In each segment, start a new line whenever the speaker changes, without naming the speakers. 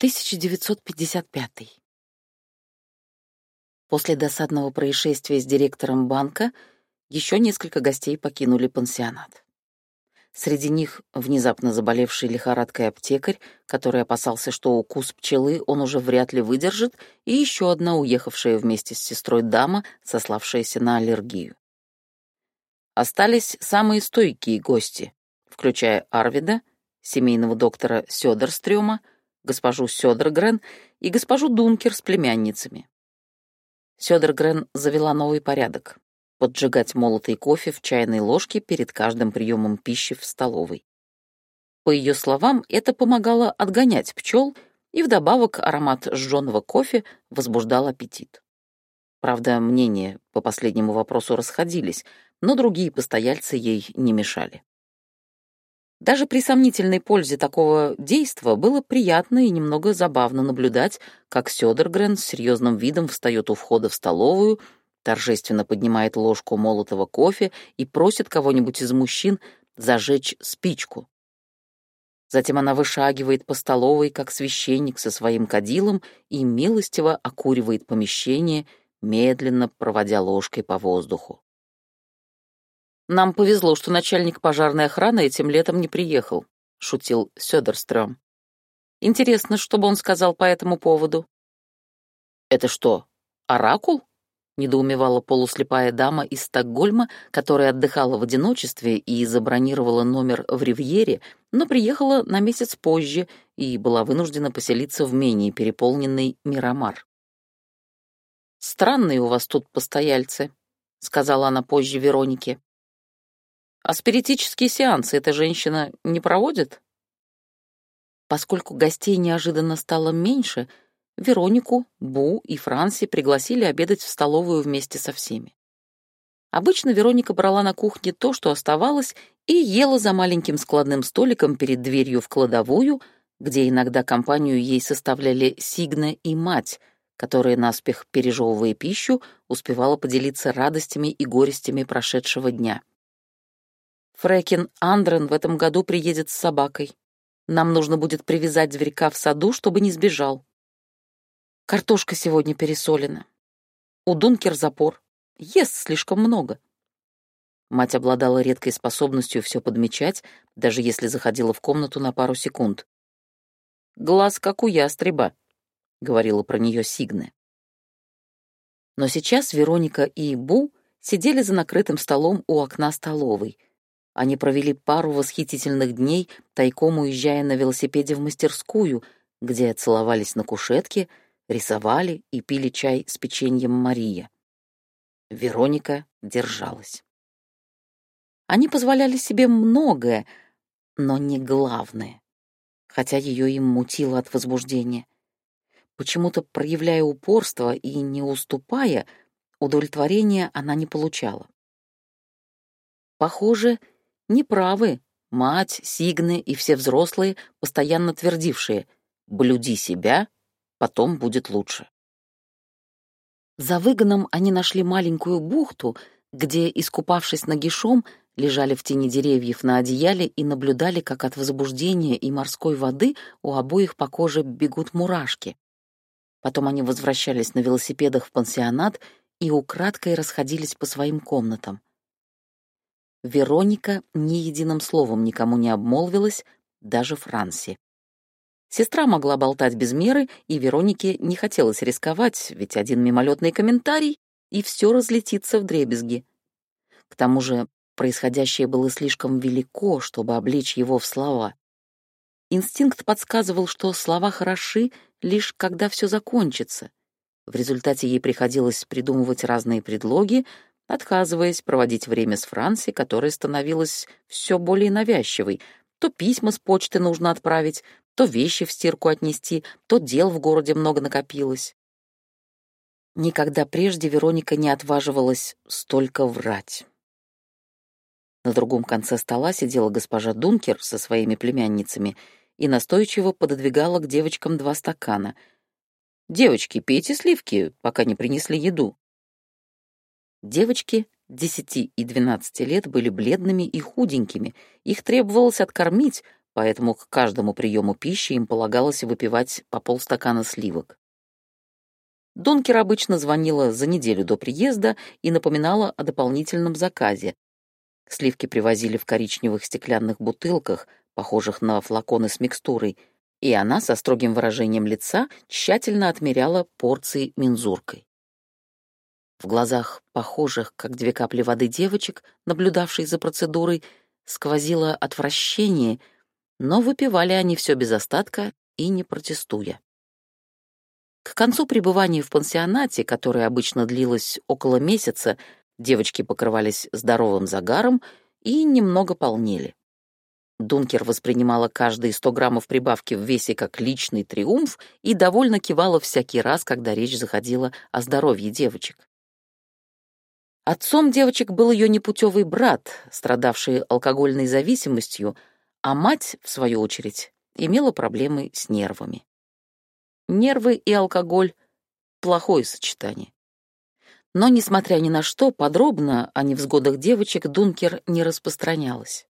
1955. После досадного происшествия с директором банка еще несколько гостей покинули пансионат. Среди них внезапно заболевший лихорадкой аптекарь, который опасался, что укус пчелы он уже вряд ли выдержит, и еще одна уехавшая вместе с сестрой дама, сославшаяся на аллергию. Остались самые стойкие гости, включая Арвида, семейного доктора Сёдерстрёма, госпожу Сёдергрен и госпожу Дункер с племянницами. Сёдергрен завела новый порядок — поджигать молотый кофе в чайной ложке перед каждым приемом пищи в столовой. По ее словам, это помогало отгонять пчел, и вдобавок аромат жженого кофе возбуждал аппетит. Правда, мнения по последнему вопросу расходились, но другие постояльцы ей не мешали. Даже при сомнительной пользе такого действа было приятно и немного забавно наблюдать, как Сёдергрен с серьезным видом встает у входа в столовую, торжественно поднимает ложку молотого кофе и просит кого-нибудь из мужчин зажечь спичку. Затем она вышагивает по столовой, как священник со своим кадилом, и милостиво окуривает помещение, медленно проводя ложкой по воздуху. Нам повезло, что начальник пожарной охраны этим летом не приехал, шутил Сёдерстрём. Интересно, что бы он сказал по этому поводу. Это что, оракул? недоумевала полуслепая дама из Стокгольма, которая отдыхала в одиночестве и забронировала номер в Ривьере, но приехала на месяц позже и была вынуждена поселиться в менее переполненный Мирамар. «Странные у вас тут постояльцы», — сказала она позже Веронике. А спиритические сеансы эта женщина не проводит? Поскольку гостей неожиданно стало меньше, Веронику, Бу и Франси пригласили обедать в столовую вместе со всеми. Обычно Вероника брала на кухне то, что оставалось, и ела за маленьким складным столиком перед дверью в кладовую, где иногда компанию ей составляли Сигна и мать, которая, наспех пережевывая пищу, успевала поделиться радостями и горестями прошедшего дня. Фрэкин Андрен в этом году приедет с собакой. Нам нужно будет привязать зверька в саду, чтобы не сбежал. Картошка сегодня пересолена. У Дункер запор. Ест слишком много. Мать обладала редкой способностью все подмечать, даже если заходила в комнату на пару секунд. «Глаз, как у ястреба», — говорила про нее Сигне. Но сейчас Вероника и Бу сидели за накрытым столом у окна столовой — они провели пару восхитительных дней, тайком уезжая на велосипеде в мастерскую, где целовались на кушетке, рисовали и пили чай с печеньем Мария. Вероника держалась. Они позволяли себе многое, но не главное, хотя ее им мутило от возбуждения. Почему-то, проявляя упорство и не уступая, удовлетворения она не получала. Похоже, неправы. Мать, Сигны и все взрослые, постоянно твердившие «блюди себя, потом будет лучше». За выгоном они нашли маленькую бухту, где, искупавшись нагишом, лежали в тени деревьев на одеяле и наблюдали, как от возбуждения и морской воды у обоих по коже бегут мурашки. Потом они возвращались на велосипедах в пансионат и украдкой расходились по своим комнатам. Вероника ни единым словом никому не обмолвилась, даже Франси. Сестра могла болтать без меры, и Веронике не хотелось рисковать, ведь один мимолетный комментарий, и все разлетится в дребезги. К тому же происходящее было слишком велико, чтобы облечь его в слова. Инстинкт подсказывал, что слова хороши лишь когда все закончится. В результате ей приходилось придумывать разные предлоги, отказываясь проводить время с Франси, которая становилась все более навязчивой. То письма с почты нужно отправить, то вещи в стирку отнести, то дел в городе много накопилось. Никогда прежде Вероника не отваживалась столько врать. На другом конце стола сидела госпожа Дункер со своими племянницами и настойчиво пододвигала к девочкам два стакана. «Девочки, пейте сливки, пока не принесли еду». Девочки 10 и 12 лет были бледными и худенькими, их требовалось откормить, поэтому к каждому приему пищи им полагалось выпивать по полстакана сливок. Донкер обычно звонила за неделю до приезда и напоминала о дополнительном заказе. Сливки привозили в коричневых стеклянных бутылках, похожих на флаконы с микстурой, и она со строгим выражением лица тщательно отмеряла порции мензуркой. В глазах похожих, как две капли воды девочек, наблюдавшей за процедурой, сквозило отвращение, но выпивали они все без остатка и не протестуя. К концу пребывания в пансионате, которое обычно длилось около месяца, девочки покрывались здоровым загаром и немного полнели. Дункер воспринимала каждые 100 граммов прибавки в весе как личный триумф и довольно кивала всякий раз, когда речь заходила о здоровье девочек. Отцом девочек был ее непутевый брат, страдавший алкогольной зависимостью, а мать, в свою очередь, имела проблемы с нервами. Нервы и алкоголь — плохое сочетание. Но, несмотря ни на что, подробно о невзгодах девочек Дункер не распространялась.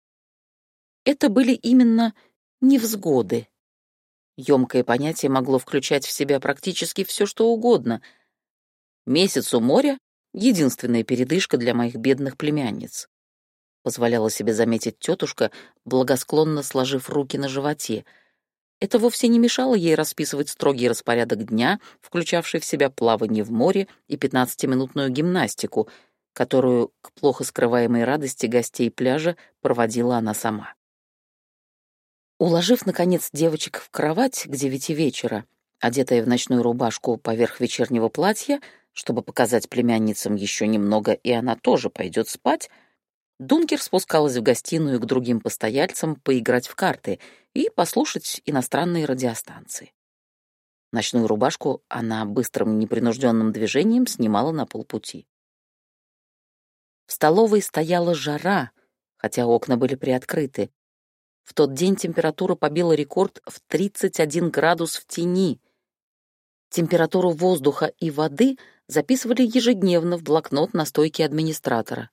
Это были именно невзгоды. Ёмкое понятие могло включать в себя практически все, что угодно. Месяц у моря — единственная передышка для моих бедных племянниц. Позволяла себе заметить тетушка, благосклонно сложив руки на животе — это вовсе не мешало ей расписывать строгий распорядок дня, включавший в себя плавание в море и 15-минутную гимнастику, которую, к плохо скрываемой радости гостей пляжа, проводила она сама. Уложив, наконец, девочек в кровать к девяти вечера, одетая в ночную рубашку поверх вечернего платья, чтобы показать племянницам еще немного, и она тоже пойдет спать, Дункер спускалась в гостиную к другим постояльцам поиграть в карты и послушать иностранные радиостанции. Ночную рубашку она быстрым непринужденным движением снимала на полпути. В столовой стояла жара, хотя окна были приоткрыты. В тот день температура побила рекорд в 31 градус в тени. Температуру воздуха и воды записывали ежедневно в блокнот на стойке администратора.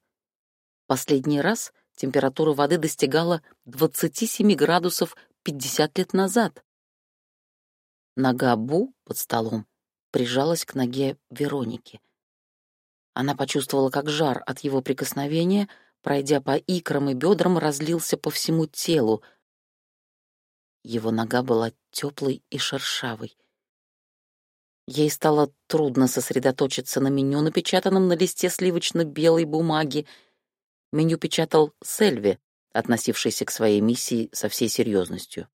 Последний раз температура воды достигала 27 градусов 50 лет назад. Нога Бу под столом прижалась к ноге Вероники. Она почувствовала, как жар от его прикосновения, пройдя по икрам и бедрам, разлился по всему телу. Его нога была теплой и шершавой. Ей стало трудно сосредоточиться на меню, напечатанном на листе сливочно-белой бумаги, меню печатал Сельви, относившийся к своей миссии со всей серьезностью.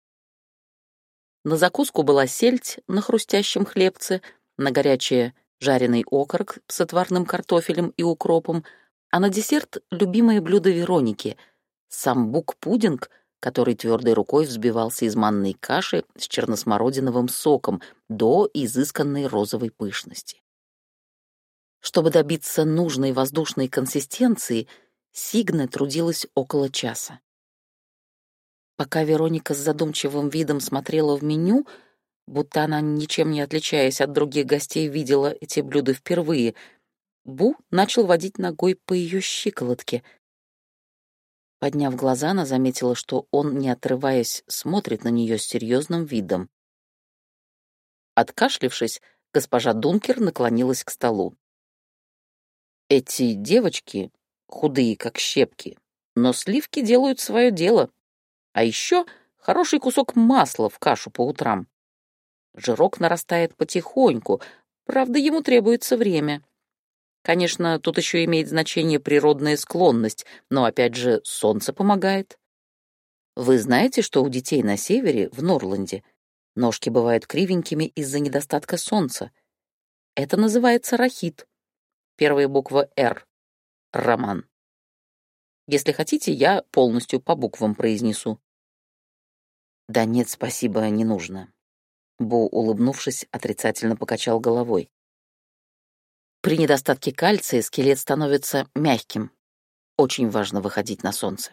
На закуску была сельдь на хрустящем хлебце, на горячее жареный окорок с отварным картофелем и укропом, а на десерт — любимое блюдо Вероники — самбук-пудинг, который твердой рукой взбивался из манной каши с черносмородиновым соком до изысканной розовой пышности. Чтобы добиться нужной воздушной консистенции — Сигна трудилась около часа. Пока Вероника с задумчивым видом смотрела в меню, будто она, ничем не отличаясь от других гостей, видела эти блюда впервые, Бу начал водить ногой по ее щиколотке. Подняв глаза, она заметила, что он, не отрываясь, смотрит на нее с серьезным видом. Откашлившись, госпожа Дункер наклонилась к столу. «Эти девочки худые, как щепки, но сливки делают свое дело. А еще хороший кусок масла в кашу по утрам. Жирок нарастает потихоньку, правда, ему требуется время. Конечно, тут еще имеет значение природная склонность, но, опять же, солнце помогает. Вы знаете, что у детей на севере, в Норланде, ножки бывают кривенькими из-за недостатка солнца? Это называется рахит. Первая буква «Р» роман. Если хотите, я полностью по буквам произнесу. Да нет, спасибо, не нужно. Бу, улыбнувшись, отрицательно покачал головой. При недостатке кальция скелет становится мягким. Очень важно выходить на солнце.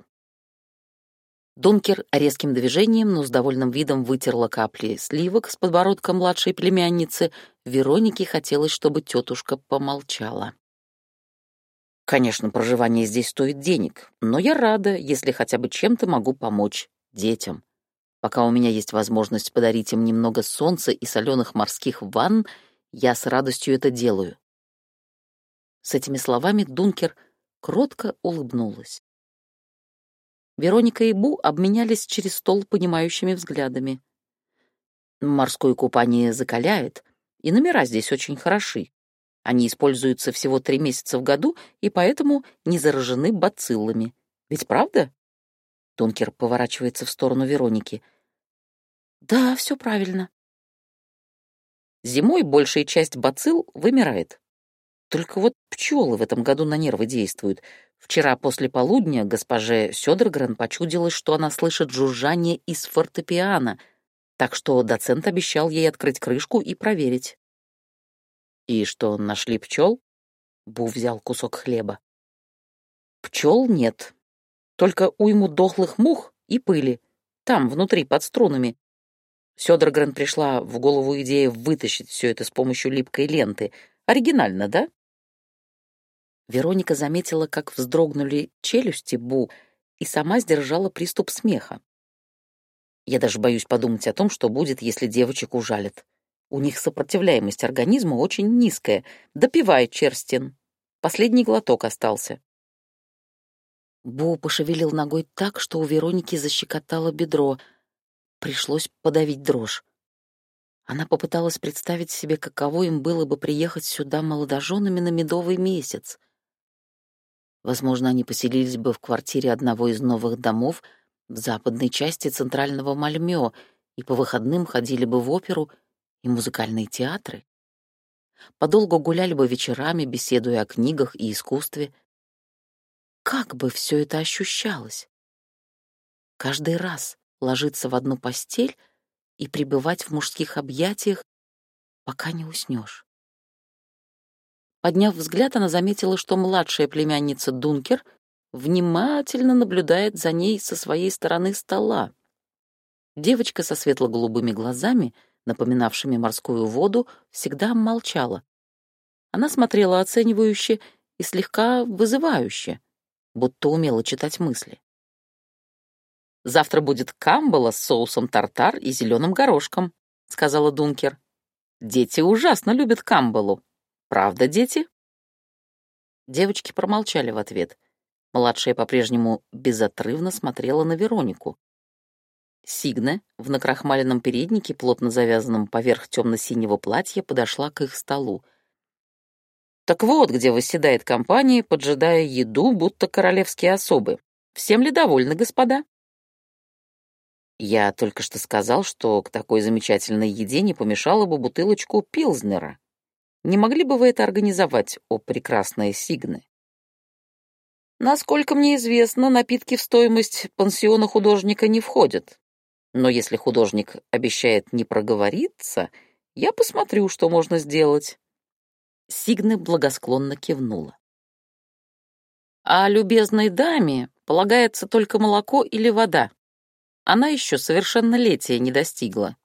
Дункер резким движением, но с довольным видом вытерла капли сливок с подбородка младшей племянницы. Веронике хотелось, чтобы тетушка помолчала. Конечно, проживание здесь стоит денег, но я рада, если хотя бы чем-то могу помочь детям. Пока у меня есть возможность подарить им немного солнца и соленых морских ванн, я с радостью это делаю. С этими словами Дункер кротко улыбнулась. Вероника и Бу обменялись через стол понимающими взглядами. Морское купание закаляет, и номера здесь очень хороши. Они используются всего три месяца в году и поэтому не заражены бациллами. Ведь правда? Дункер поворачивается в сторону Вероники. Да, все правильно. Зимой большая часть бацилл вымирает. Только вот пчелы в этом году на нервы действуют. Вчера после полудня госпоже Сёдергрен почудилось, что она слышит жужжание из фортепиано, так что доцент обещал ей открыть крышку и проверить. «И что, нашли пчел?» Бу взял кусок хлеба. «Пчел нет. Только уйму дохлых мух и пыли. Там, внутри, под струнами. Сёдергрен пришла в голову идея вытащить все это с помощью липкой ленты. Оригинально, да? Вероника заметила, как вздрогнули челюсти Бу, и сама сдержала приступ смеха. Я даже боюсь подумать о том, что будет, если девочек ужалят. У них сопротивляемость организма очень низкая. Допивай, Черстин. Последний глоток остался. Бу пошевелил ногой так, что у Вероники защекотало бедро — Пришлось подавить дрожь. Она попыталась представить себе, каково им было бы приехать сюда молодоженами на медовый месяц. Возможно, они поселились бы в квартире одного из новых домов в западной части центрального Мальмё и по выходным ходили бы в оперу и музыкальные театры. Подолгу гуляли бы вечерами, беседуя о книгах и искусстве. Как бы все это ощущалось? Каждый раз, ложиться в одну постель и пребывать в мужских объятиях, пока не уснешь. Подняв взгляд, она заметила, что младшая племянница Дункер внимательно наблюдает за ней со своей стороны стола. Девочка со светло-голубыми глазами, напоминавшими морскую воду, всегда молчала. Она смотрела оценивающе и слегка вызывающе, будто умела читать мысли. Завтра будет камбала с соусом тартар и зеленым горошком», — сказала Дункер. «Дети ужасно любят камбалу. Правда, дети?» Девочки промолчали в ответ. Младшая по-прежнему безотрывно смотрела на Веронику. Сигна в накрахмаленном переднике, плотно завязанном поверх темно-синего платья, подошла к их столу. «Так вот, где восседает компания, поджидая еду, будто королевские особы. Всем ли довольны, господа?» Я только что сказал, что к такой замечательной еде не помешала бы бутылочку пилзнера. Не могли бы вы это организовать, о прекрасные Сигны? Насколько мне известно, напитки в стоимость пансиона художника не входят. Но если художник обещает не проговориться, я посмотрю, что можно сделать. Сигны благосклонно кивнула. А любезной даме полагается только молоко или вода, она еще совершеннолетия не достигла.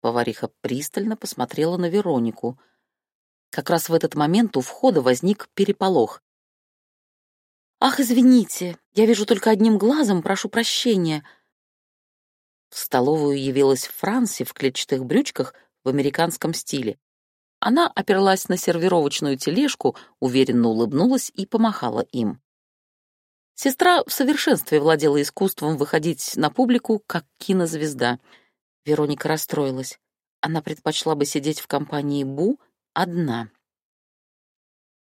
Повариха пристально посмотрела на Веронику. Как раз в этот момент у входа возник переполох. «Ах, извините, я вижу только одним глазом, прошу прощения». В столовую явилась Франси в клетчатых брючках в американском стиле. Она оперлась на сервировочную тележку, уверенно улыбнулась и помахала им. Сестра в совершенстве владела искусством выходить на публику как кинозвезда. Вероника расстроилась. Она предпочла бы сидеть в компании Бу одна.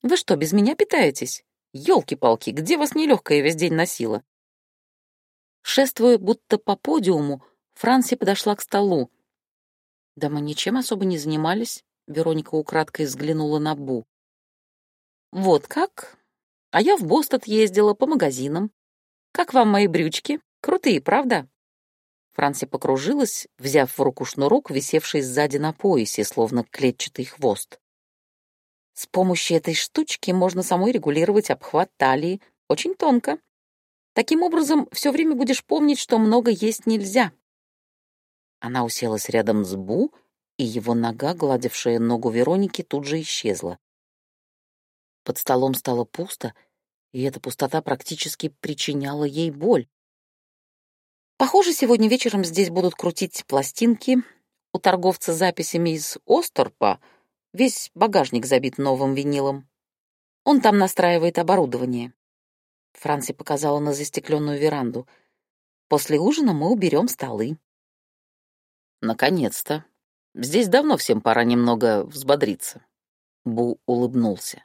«Вы что, без меня питаетесь? Ёлки-палки, где вас нелегкая весь день носила?» Шествуя будто по подиуму, Франси подошла к столу. «Да мы ничем особо не занимались», — Вероника украдкой взглянула на Бу. «Вот как? А я в Бостон ездила по магазинам. Как вам мои брючки? Крутые, правда?» Франси покружилась, взяв в руку шнурок, висевший сзади на поясе, словно клетчатый хвост. С помощью этой штучки можно самой регулировать обхват талии очень тонко. Таким образом, все время будешь помнить, что много есть нельзя. Она уселась рядом с Бу, и его нога, гладившая ногу Вероники, тут же исчезла. Под столом стало пусто, и эта пустота практически причиняла ей боль. Похоже, сегодня вечером здесь будут крутить пластинки. У торговца записями из Осторпа весь багажник забит новым винилом. Он там настраивает оборудование. Франси показала на застекленную веранду. После ужина мы уберем столы. Наконец-то. Здесь давно всем пора немного взбодриться. Бу улыбнулся.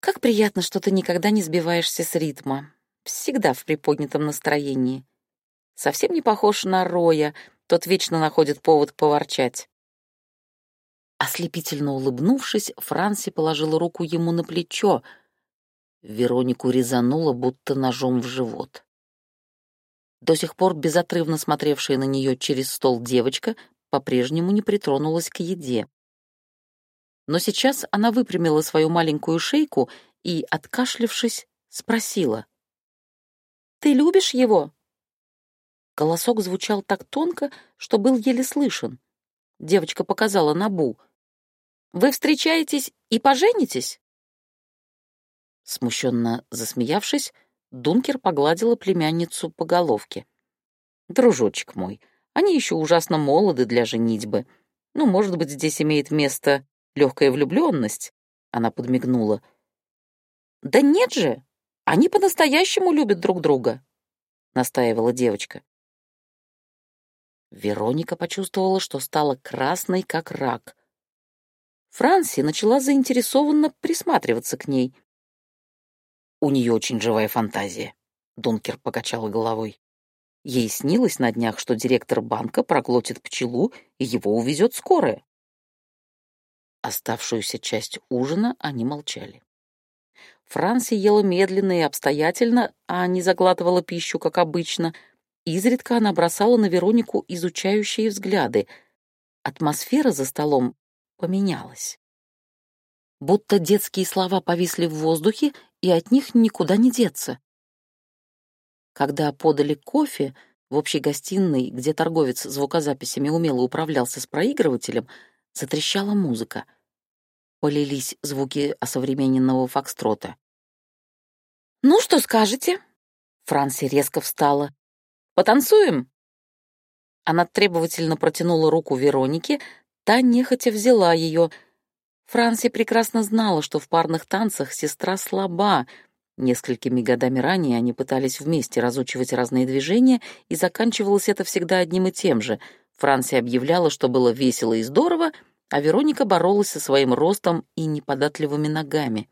Как приятно, что ты никогда не сбиваешься с ритма. Всегда в приподнятом настроении. Совсем не похож на Роя, тот вечно находит повод поворчать. Ослепительно улыбнувшись, Франси положила руку ему на плечо. Веронику резануло, будто ножом в живот. До сих пор безотрывно смотревшая на нее через стол девочка по-прежнему не притронулась к еде. Но сейчас она выпрямила свою маленькую шейку и, откашлившись, спросила. «Ты любишь его?» Голосок звучал так тонко, что был еле слышен. Девочка показала Набу. «Вы встречаетесь и поженитесь?» Смущенно засмеявшись, Дункер погладила племянницу по головке. «Дружочек мой, они еще ужасно молоды для женитьбы. Ну, может быть, здесь имеет место легкая влюбленность?» Она подмигнула. «Да нет же! Они по-настоящему любят друг друга!» — настаивала девочка. Вероника почувствовала, что стала красной, как рак. Франси начала заинтересованно присматриваться к ней. «У нее очень живая фантазия», — Дункер покачала головой. Ей снилось на днях, что директор банка проглотит пчелу, и его увезет скорая. Оставшуюся часть ужина они молчали. Франси ела медленно и обстоятельно, а не заглатывала пищу, как обычно. Изредка она бросала на Веронику изучающие взгляды. Атмосфера за столом поменялась. Будто детские слова повисли в воздухе, и от них никуда не деться. Когда подали кофе в общей гостиной, где торговец звукозаписями умело управлялся с проигрывателем, затрещала музыка. Полились звуки осовремененного фокстрота. «Ну, что скажете?» Франси резко встала. «Потанцуем?» Она требовательно протянула руку Веронике, та нехотя взяла ее — Франси прекрасно знала, что в парных танцах сестра слаба. Несколькими годами ранее они пытались вместе разучивать разные движения, и заканчивалось это всегда одним и тем же. Франси объявляла, что было весело и здорово, а Вероника боролась со своим ростом и неподатливыми ногами.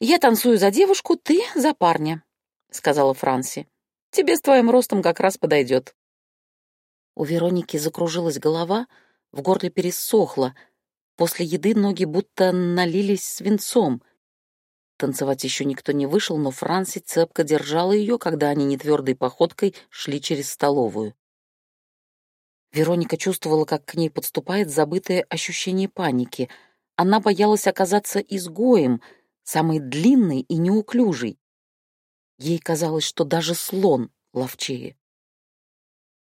«Я танцую за девушку, ты за парня», — сказала Франси. «Тебе с твоим ростом как раз подойдет». У Вероники закружилась голова, в горле пересохло — После еды ноги будто налились свинцом. Танцевать еще никто не вышел, но Франси цепко держала ее, когда они нетвердой походкой шли через столовую. Вероника чувствовала, как к ней подступает забытое ощущение паники. Она боялась оказаться изгоем, самой длинной и неуклюжей. Ей казалось, что даже слон ловчее.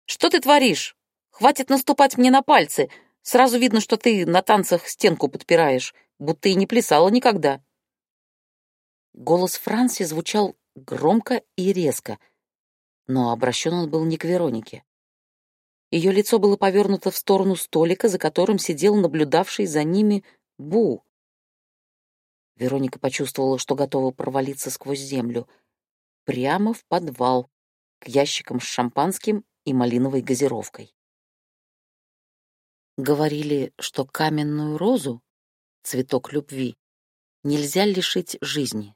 «Что ты творишь? Хватит наступать мне на пальцы!» Сразу видно, что ты на танцах стенку подпираешь, будто и не плясала никогда». Голос Франси звучал громко и резко, но обращен он был не к Веронике. Ее лицо было повернуто в сторону столика, за которым сидел наблюдавший за ними Бу. Вероника почувствовала, что готова провалиться сквозь землю. Прямо в подвал, к ящикам с шампанским и малиновой газировкой. Говорили, что каменную розу, цветок любви, нельзя лишить жизни.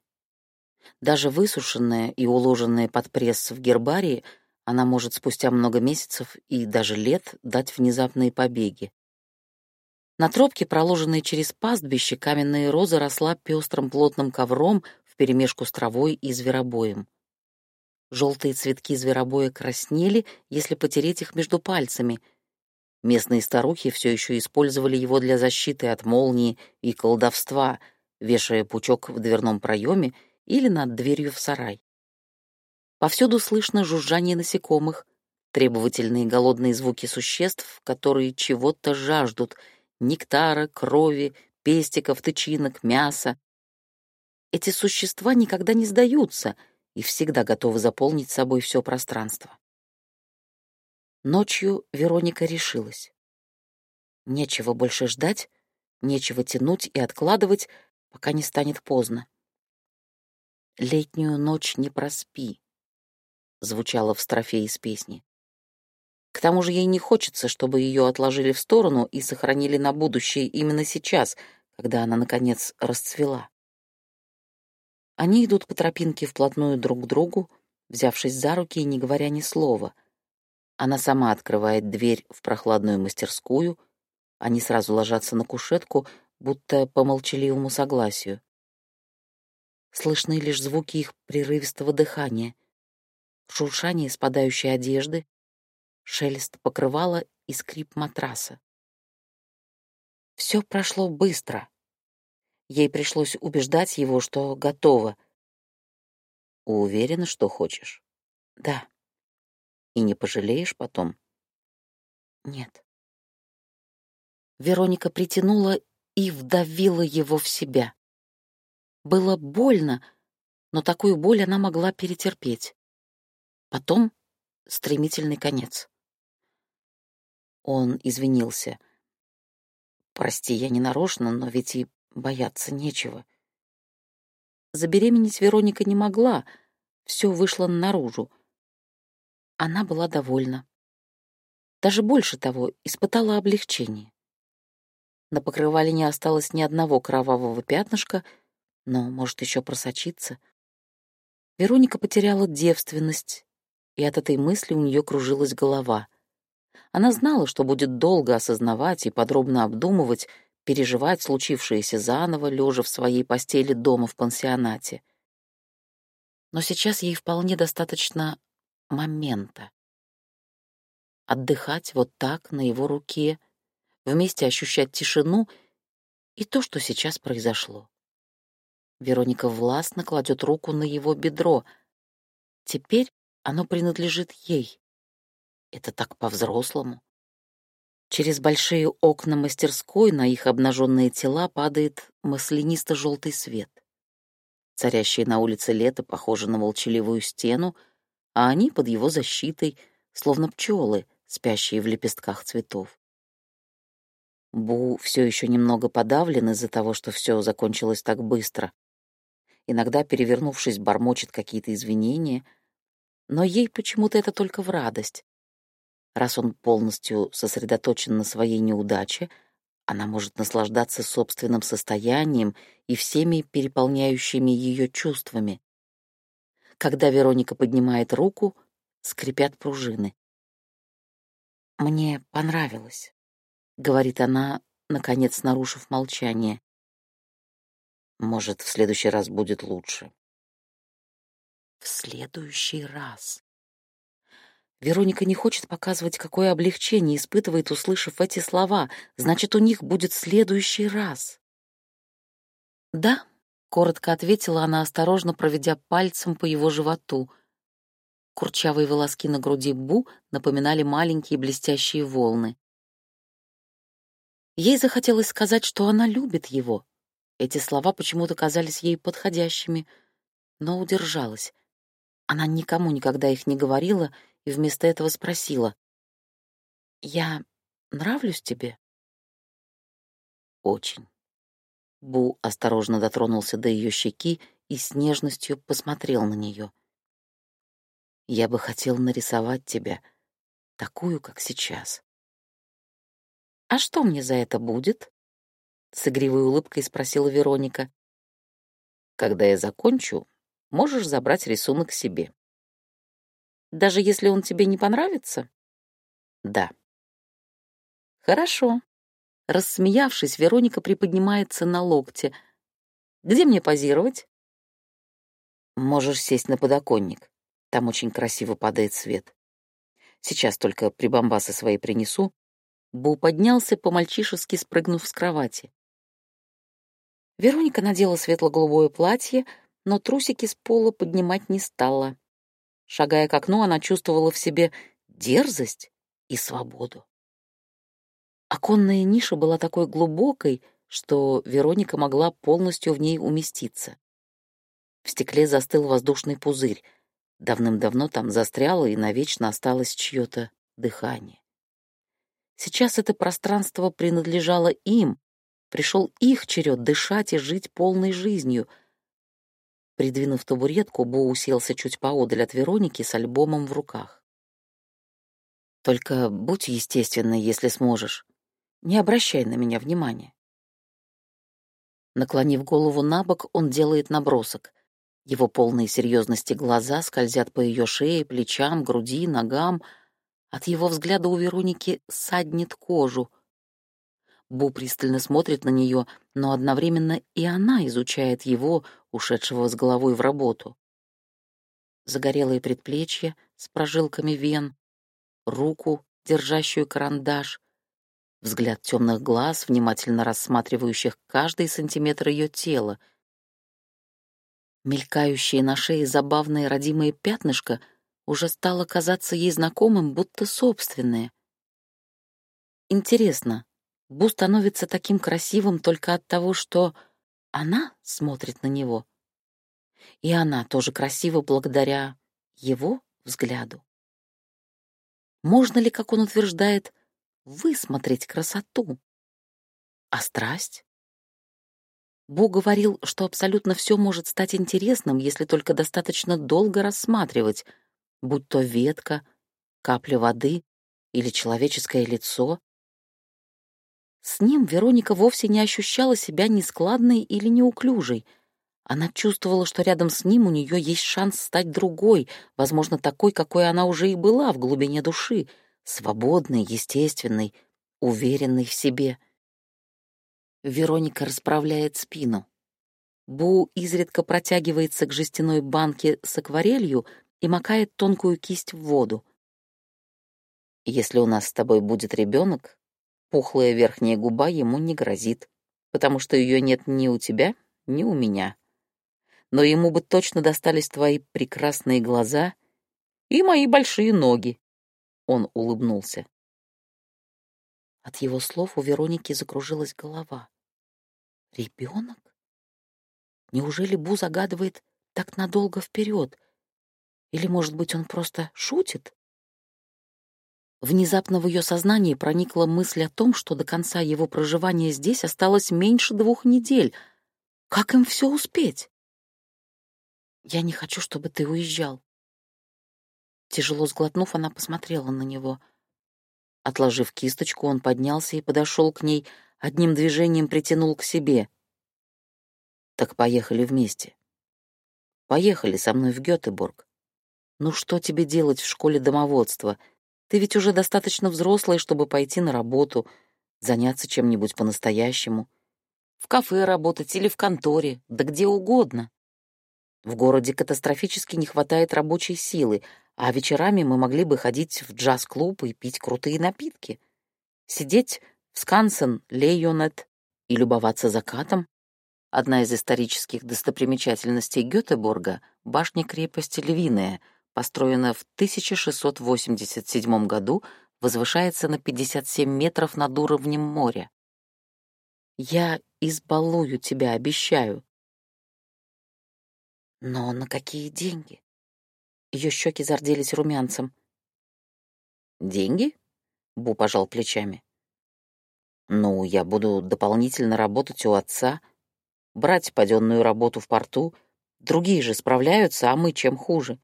Даже высушенная и уложенная под пресс в гербарии, она может спустя много месяцев и даже лет дать внезапные побеги. На тропке, проложенной через пастбище, каменная роза росла пестрым плотным ковром вперемешку с травой и зверобоем. Желтые цветки зверобоя краснели, если потереть их между пальцами — Местные старухи все еще использовали его для защиты от молнии и колдовства, вешая пучок в дверном проеме или над дверью в сарай. Повсюду слышно жужжание насекомых, требовательные голодные звуки существ, которые чего-то жаждут — нектара, крови, пестиков, тычинок, мяса. Эти существа никогда не сдаются, и всегда готовы заполнить собой все пространство. Ночью Вероника решилась. Нечего больше ждать, нечего тянуть и откладывать, пока не станет поздно. «Летнюю ночь не проспи», — звучало в строфе из песни. К тому же ей не хочется, чтобы ее отложили в сторону и сохранили на будущее именно сейчас, когда она, наконец, расцвела. Они идут по тропинке вплотную друг к другу, взявшись за руки и не говоря ни слова. Она сама открывает дверь в прохладную мастерскую, они сразу ложатся на кушетку, будто по молчаливому согласию. Слышны лишь звуки их прерывистого дыхания, шуршание спадающей одежды, шелест покрывала и скрип матраса. Все прошло быстро. Ей пришлось убеждать его, что готова. Уверена, что хочешь? Да. И не пожалеешь потом? Нет. Вероника притянула и вдавила его в себя. Было больно, но такую боль она могла перетерпеть. Потом стремительный конец. Он извинился. «Прости, я не нарочно, но ведь и бояться нечего». Забеременеть Вероника не могла, все вышло наружу. Она была довольна. Даже больше того, испытала облегчение. На покрывале не осталось ни одного кровавого пятнышка, но, может, еще просочиться. Вероника потеряла девственность, и от этой мысли у нее кружилась голова — она знала, что будет долго осознавать и подробно обдумывать, переживать случившееся заново, лежа в своей постели дома в пансионате. Но сейчас ей вполне достаточно момента. Отдыхать вот так, на его руке, вместе ощущать тишину и то, что сейчас произошло. Вероника властно кладет руку на его бедро. Теперь оно принадлежит ей. Это так по-взрослому. Через большие окна мастерской на их обнаженные тела падает маслянисто-желтый свет. Царящее на улице лето похоже на молчаливую стену, а они под его защитой, словно пчелы, спящие в лепестках цветов. Бу все еще немного подавлен из-за того, что все закончилось так быстро. Иногда, перевернувшись, бормочет какие-то извинения, но ей почему-то это только в радость. Раз он полностью сосредоточен на своей неудаче, она может наслаждаться собственным состоянием и всеми переполняющими ее чувствами. Когда Вероника поднимает руку, скрипят пружины. «Мне понравилось», — говорит она, наконец нарушив молчание. «Может, в следующий раз будет лучше». «В следующий раз», Вероника не хочет показывать, какое облегчение испытывает, услышав эти слова. Значит, у них будет следующий раз. «Да», — коротко ответила она, осторожно проведя пальцем по его животу. Курчавые волоски на груди Бу напоминали маленькие блестящие волны. Ей захотелось сказать, что она любит его. Эти слова почему-то казались ей подходящими, но удержалась. Она никому никогда их не говорила и вместо этого спросила. «Я нравлюсь тебе?» «Очень». Бу осторожно дотронулся до ее щеки и с нежностью посмотрел на нее. «Я бы хотел нарисовать тебя, такую, как сейчас». «А что мне за это будет?» — с игривой улыбкой спросила Вероника. «Когда я закончу, можешь забрать рисунок себе даже если он тебе не понравится? Да. Хорошо. Рассмеявшись, Вероника приподнимается на локте. Где мне позировать? Можешь сесть на подоконник. Там очень красиво падает свет. Сейчас только прибамбасы свои принесу. Бу поднялся, по-мальчишески спрыгнув с кровати. Вероника надела светло-голубое платье, но трусики с пола поднимать не стала. Шагая к окну, она чувствовала в себе дерзость и свободу. Оконная ниша была такой глубокой, что Вероника могла полностью в ней уместиться. В стекле застыл воздушный пузырь. Давным-давно там застряло и навечно осталось чье-то дыхание. Сейчас это пространство принадлежало им. Пришел их черед дышать и жить полной жизнью. Придвинув табуретку, Бо уселся чуть поодаль от Вероники с альбомом в руках. «Только будь естественной, если сможешь. Не обращай на меня внимания». Наклонив голову на бок, он делает набросок. Его полные серьезности глаза скользят по ее шее, плечам, груди, ногам. От его взгляда у Вероники саднет кожу. Бу пристально смотрит на нее, но одновременно и она изучает его, ушедшего с головой в работу. Загорелые предплечья с прожилками вен, руку, держащую карандаш, взгляд темных глаз, внимательно рассматривающих каждый сантиметр ее тела. Мелькающие на шее забавные родимые пятнышко уже стало казаться ей знакомым, будто собственное. Интересно, Бу становится таким красивым только от того, что она смотрит на него. И она тоже красива благодаря его взгляду. Можно ли, как он утверждает, высмотреть красоту. А страсть? Бог говорил, что абсолютно все может стать интересным, если только достаточно долго рассматривать, будь то ветка, капля воды или человеческое лицо. С ним Вероника вовсе не ощущала себя нескладной или неуклюжей. Она чувствовала, что рядом с ним у нее есть шанс стать другой, возможно, такой, какой она уже и была в глубине души — свободный, естественный, уверенный в себе. Вероника расправляет спину. Бу изредка протягивается к жестяной банке с акварелью и макает тонкую кисть в воду. Если у нас с тобой будет ребенок, пухлая верхняя губа ему не грозит, потому что ее нет ни у тебя, ни у меня. Но ему бы точно достались твои прекрасные глаза и мои большие ноги, он улыбнулся. От его слов у Вероники закружилась голова. Ребенок? Неужели Бу загадывает так надолго вперед? Или, может быть, он просто шутит? Внезапно в ее сознании проникла мысль о том, что до конца его проживания здесь осталось меньше двух недель. Как им все успеть? «Я не хочу, чтобы ты уезжал», Тяжело сглотнув, она посмотрела на него. Отложив кисточку, он поднялся и подошел к ней, одним движением притянул к себе. «Так поехали вместе. Поехали со мной в Гётеборг. Ну что тебе делать в школе домоводства? Ты ведь уже достаточно взрослая, чтобы пойти на работу, заняться чем-нибудь по-настоящему. В кафе работать или в конторе, да где угодно. В городе катастрофически не хватает рабочей силы, а вечерами мы могли бы ходить в джаз-клуб и пить крутые напитки. Сидеть в Скансен, Лейонет и любоваться закатом. Одна из исторических достопримечательностей Гётеборга — башня-крепость Львиная, построенная в 1687 году, возвышается на 57 метров над уровнем моря. «Я избалую тебя, обещаю». «Но на какие деньги?» Ее щеки зарделись румянцем. «Деньги?» — Бу пожал плечами. «Ну, я буду дополнительно работать у отца, брать паденную работу в порту. Другие же справляются, а мы чем хуже».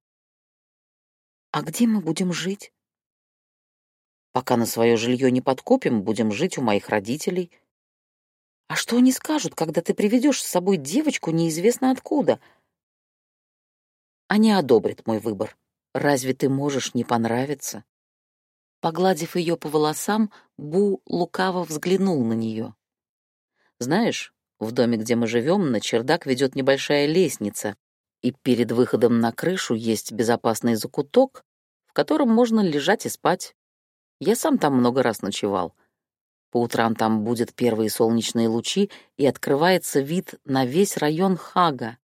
«А где мы будем жить?» «Пока на свое жилье не подкопим, будем жить у моих родителей». «А что они скажут, когда ты приведешь с собой девочку неизвестно откуда?» Они одобрят мой выбор. Разве ты можешь не понравиться?» Погладив ее по волосам, Бу лукаво взглянул на нее. «Знаешь, в доме, где мы живем, на чердак ведет небольшая лестница, и перед выходом на крышу есть безопасный закуток, в котором можно лежать и спать. Я сам там много раз ночевал. По утрам там будет первые солнечные лучи, и открывается вид на весь район Хага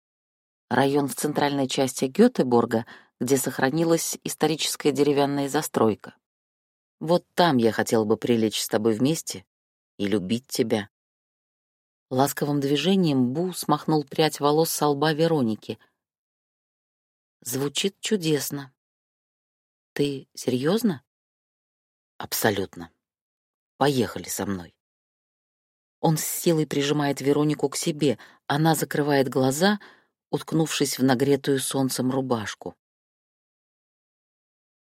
район в центральной части Гётеборга, где сохранилась историческая деревянная застройка. Вот там я хотел бы прилечь с тобой вместе и любить тебя. Ласковым движением Бу смахнул прядь волос со лба Вероники. Звучит чудесно. Ты серьезно? Абсолютно. Поехали со мной. Он с силой прижимает Веронику к себе, она закрывает глаза, уткнувшись в нагретую солнцем рубашку.